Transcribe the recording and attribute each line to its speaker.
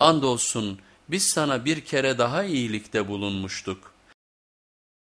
Speaker 1: Andolsun biz sana bir kere daha iyilikte bulunmuştuk.